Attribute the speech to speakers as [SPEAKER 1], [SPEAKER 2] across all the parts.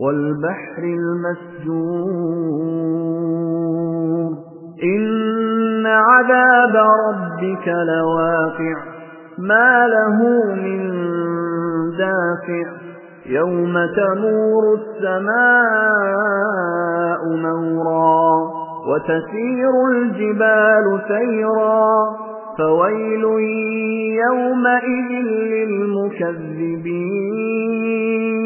[SPEAKER 1] والبحر المسجور. إن عذاب ربك لواقع. ما له من دافع. يوم تمور السماء مورا وتسير الجبال سيرا. فويل يومئذ للمكذبين.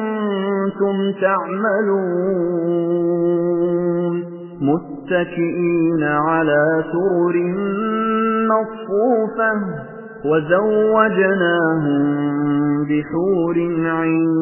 [SPEAKER 1] تعملون متكئين على سرر مصفوفة وزوجناهم بحور عين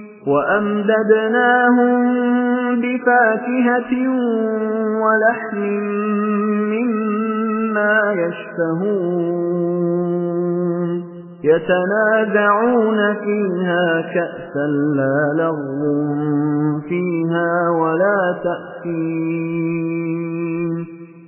[SPEAKER 1] وأمددناهم بفاكهة ولحم مما يشتهون. يتنازعون فيها كأسا لا لغو فيها ولا تأثيم.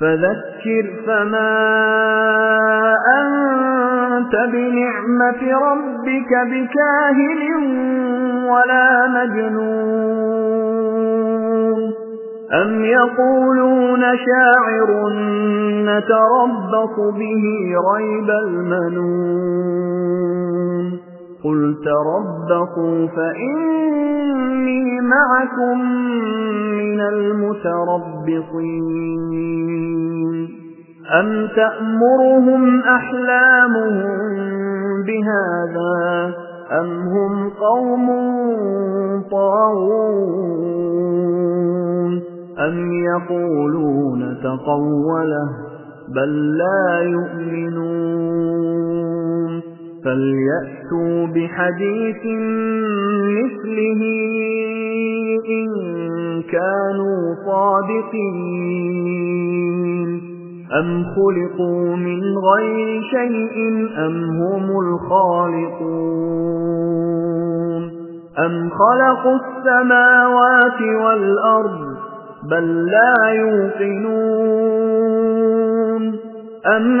[SPEAKER 1] فذكر فما أنت بنعمة ربك بكاهن ولا مجنون. أم يقولون شاعر نتربص به ريب المنون. قل تربصوا فإني معكم من المتربصين. أم تأمرهم أحلامهم بهذا أم هم قوم طاغون؟ أم يقولون تقوله بل لا يؤمنون. فليأتوا بحديث مثله إن كانوا صادقين. أم خلقوا من غير شيء أم هم الخالقون. أم خلقوا السماوات والأرض بل لا يوقنون. أم